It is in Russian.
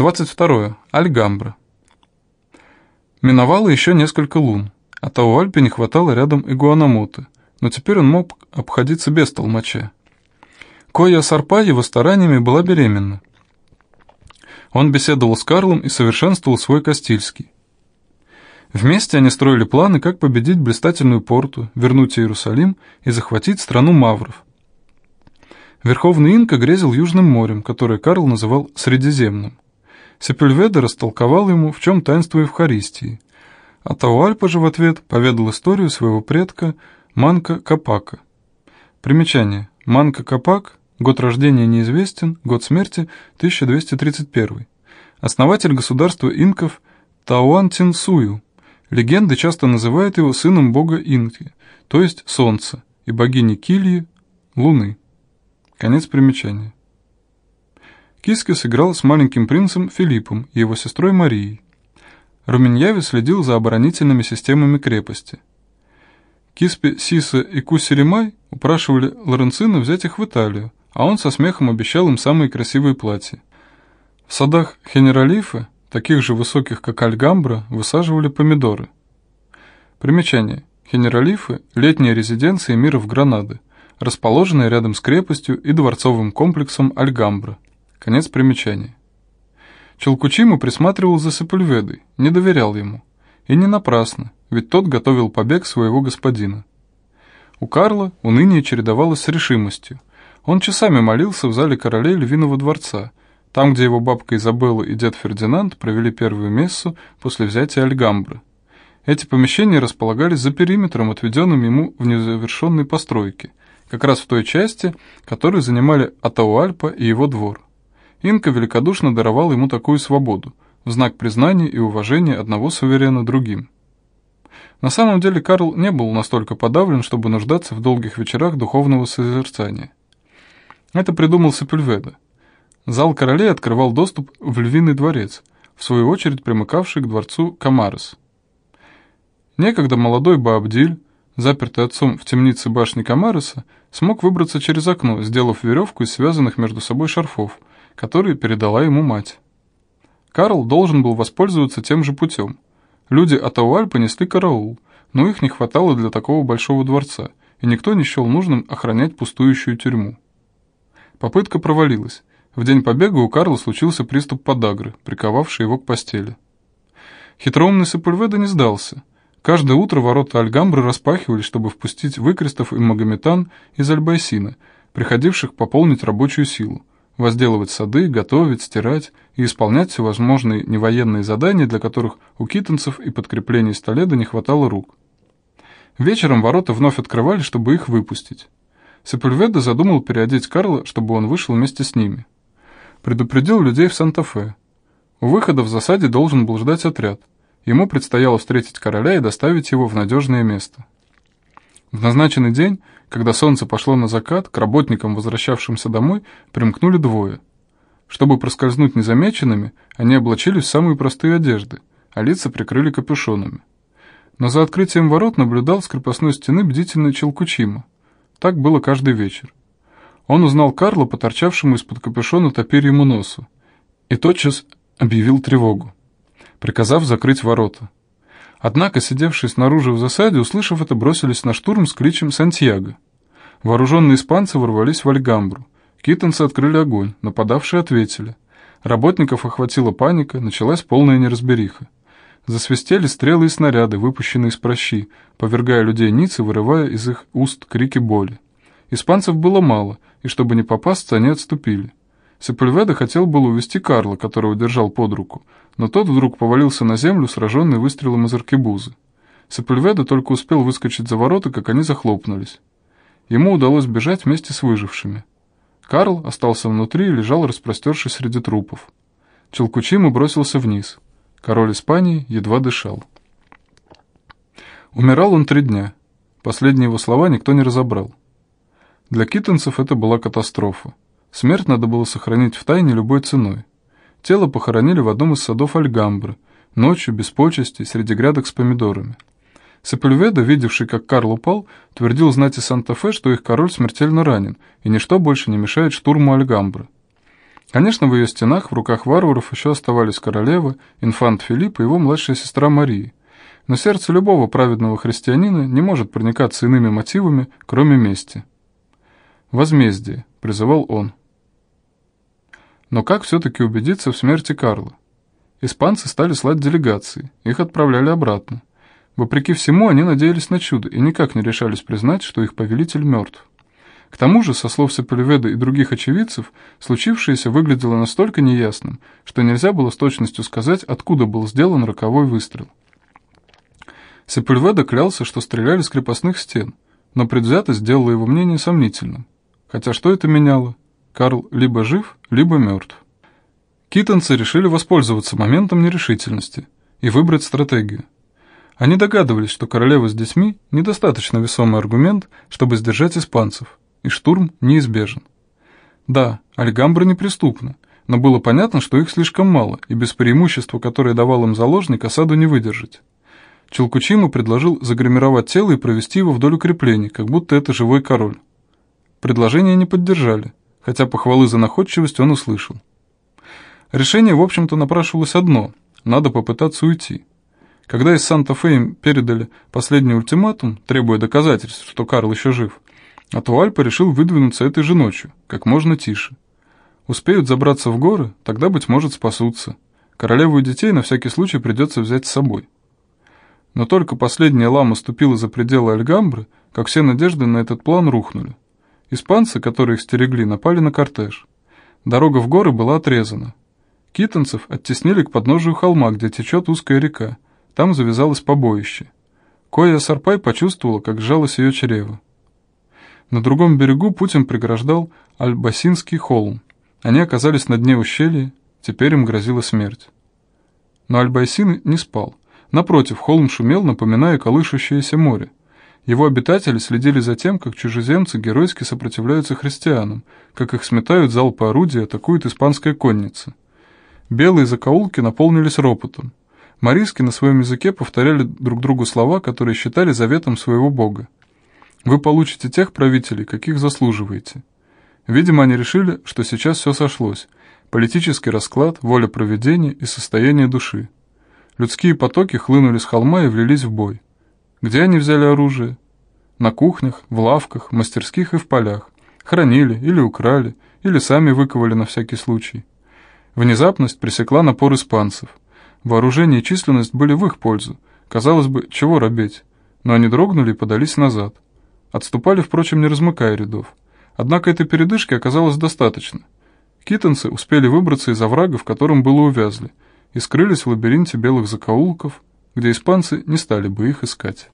22. Альгамбра. Миновало еще несколько лун. А Тауальпе не хватало рядом игуанамуты, но теперь он мог обходиться без толмача. Коя Сарпа его стараниями была беременна. Он беседовал с Карлом и совершенствовал свой Кастильский. Вместе они строили планы, как победить блистательную порту, вернуть Иерусалим и захватить страну мавров. Верховный инка грезил Южным морем, которое Карл называл Средиземным. Сепульведа растолковал ему, в чем таинство Евхаристии, а Тауальпа же в ответ поведал историю своего предка Манка Капака. Примечание. Манка Капак, год рождения неизвестен, год смерти 1231. Основатель государства инков Тауантинсую. Легенды часто называют его сыном бога Инки, то есть солнца, и богини Кильи – луны. Конец примечания. Киска сыграл с маленьким принцем Филиппом и его сестрой Марией. Руменьяви следил за оборонительными системами крепости. Киспи, Сиса и Кусеримай упрашивали Лоренцина взять их в Италию, а он со смехом обещал им самые красивые платья. В садах Хенералифа, таких же высоких, как Альгамбра, высаживали помидоры. Примечание. Хенералифы – летняя резиденция мира в Гранады, расположенная рядом с крепостью и дворцовым комплексом Альгамбра. Конец примечания. Челкучиму присматривал за Сепульведой, не доверял ему. И не напрасно, ведь тот готовил побег своего господина. У Карла уныние чередовалось с решимостью. Он часами молился в зале королей Львиного дворца, там, где его бабка Изабелла и дед Фердинанд провели первую мессу после взятия Альгамбры. Эти помещения располагались за периметром, отведенным ему в незавершенной постройке, как раз в той части, которую занимали Атауальпа и его двор. Инка великодушно даровал ему такую свободу, в знак признания и уважения одного суверена другим. На самом деле Карл не был настолько подавлен, чтобы нуждаться в долгих вечерах духовного созерцания. Это придумал Сепульведа. Зал королей открывал доступ в Львиный дворец, в свою очередь примыкавший к дворцу Камарес. Некогда молодой Баабдиль, запертый отцом в темнице башни Камареса, смог выбраться через окно, сделав веревку из связанных между собой шарфов – который передала ему мать. Карл должен был воспользоваться тем же путем. Люди Атауаль понесли караул, но их не хватало для такого большого дворца, и никто не счел нужным охранять пустующую тюрьму. Попытка провалилась. В день побега у Карла случился приступ подагры, приковавший его к постели. Хитроумный Сапульведа не сдался. Каждое утро ворота Альгамбры распахивались, чтобы впустить выкрестов и магометан из Альбайсина, приходивших пополнить рабочую силу, возделывать сады, готовить, стирать и исполнять всевозможные невоенные задания, для которых у китанцев и подкреплений Столеда не хватало рук. Вечером ворота вновь открывали, чтобы их выпустить. Сепульведа задумал переодеть Карла, чтобы он вышел вместе с ними. Предупредил людей в Санта-Фе. У выхода в засаде должен был ждать отряд. Ему предстояло встретить короля и доставить его в надежное место. В назначенный день когда солнце пошло на закат, к работникам, возвращавшимся домой, примкнули двое. Чтобы проскользнуть незамеченными, они облачились в самые простые одежды, а лица прикрыли капюшонами. Но за открытием ворот наблюдал с крепостной стены бдительный Челкучима. Так было каждый вечер. Он узнал Карла, поторчавшему из-под капюшона топирьему носу, и тотчас объявил тревогу, приказав закрыть ворота. Однако, сидевшие снаружи в засаде, услышав это, бросились на штурм с кличем «Сантьяго». Вооруженные испанцы ворвались в Альгамбру. Китанцы открыли огонь, нападавшие ответили. Работников охватила паника, началась полная неразбериха. Засвистели стрелы и снаряды, выпущенные из прощи, повергая людей ниц и вырывая из их уст крики боли. Испанцев было мало, и чтобы не попасться, они отступили. Сепульведа хотел было увести Карла, которого держал под руку, но тот вдруг повалился на землю, сраженный выстрелом из аркебузы. Сепульведа только успел выскочить за ворота, как они захлопнулись. Ему удалось бежать вместе с выжившими. Карл остался внутри и лежал распростершись среди трупов. Челкучима бросился вниз. Король Испании едва дышал. Умирал он три дня. Последние его слова никто не разобрал. Для китанцев это была катастрофа. Смерть надо было сохранить в тайне любой ценой. Тело похоронили в одном из садов Альгамбры, ночью, без почести, среди грядок с помидорами. Сепульведа, видевший, как Карл упал, твердил знати Санта-Фе, что их король смертельно ранен, и ничто больше не мешает штурму Альгамбры. Конечно, в ее стенах в руках варваров еще оставались королева, инфант Филипп и его младшая сестра Мария. Но сердце любого праведного христианина не может проникаться иными мотивами, кроме мести. «Возмездие», — призывал он. Но как все-таки убедиться в смерти Карла? Испанцы стали слать делегации, их отправляли обратно. Вопреки всему, они надеялись на чудо и никак не решались признать, что их повелитель мертв. К тому же, со слов Сапульведа и других очевидцев, случившееся выглядело настолько неясным, что нельзя было с точностью сказать, откуда был сделан роковой выстрел. Сапульведа клялся, что стреляли с крепостных стен, но предвзятость сделала его мнение сомнительным. Хотя что это меняло? Карл либо жив, либо мертв. Китонцы решили воспользоваться моментом нерешительности и выбрать стратегию. Они догадывались, что королева с детьми – недостаточно весомый аргумент, чтобы сдержать испанцев, и штурм неизбежен. Да, Альгамбра неприступна, но было понятно, что их слишком мало, и без преимущества, которое давал им заложник, осаду не выдержать. Челкучиму предложил загримировать тело и провести его вдоль укреплений, как будто это живой король. Предложение не поддержали, хотя похвалы за находчивость он услышал. Решение, в общем-то, напрашивалось одно – надо попытаться уйти. Когда из Санта-Фе им передали последний ультиматум, требуя доказательств, что Карл еще жив, Атуальпа решил выдвинуться этой же ночью, как можно тише. Успеют забраться в горы, тогда, быть может, спасутся. Королеву и детей на всякий случай придется взять с собой. Но только последняя лама ступила за пределы Альгамбры, как все надежды на этот план рухнули. Испанцы, которые их стерегли, напали на кортеж. Дорога в горы была отрезана. Китонцев оттеснили к подножию холма, где течет узкая река. Там завязалось побоище. Коя Сарпай почувствовала, как сжалось ее чрево. На другом берегу путем преграждал Альбасинский холм. Они оказались на дне ущелья, теперь им грозила смерть. Но Альбасин не спал. Напротив, холм шумел, напоминая колышущееся море. Его обитатели следили за тем, как чужеземцы геройски сопротивляются христианам, как их сметают залпы орудия, атакует испанская конница. Белые закоулки наполнились ропотом. Мариски на своем языке повторяли друг другу слова, которые считали заветом своего бога. Вы получите тех правителей, каких заслуживаете. Видимо, они решили, что сейчас все сошлось. Политический расклад, воля проведения и состояние души. Людские потоки хлынули с холма и влились в бой. Где они взяли оружие? На кухнях, в лавках, мастерских и в полях. Хранили или украли, или сами выковали на всякий случай. Внезапность пресекла напор испанцев. Вооружение и численность были в их пользу. Казалось бы, чего робеть? Но они дрогнули и подались назад. Отступали, впрочем, не размыкая рядов. Однако этой передышки оказалось достаточно. Китонцы успели выбраться из оврага, в котором было увязли, и скрылись в лабиринте белых закоулков, где испанцы не стали бы их искать.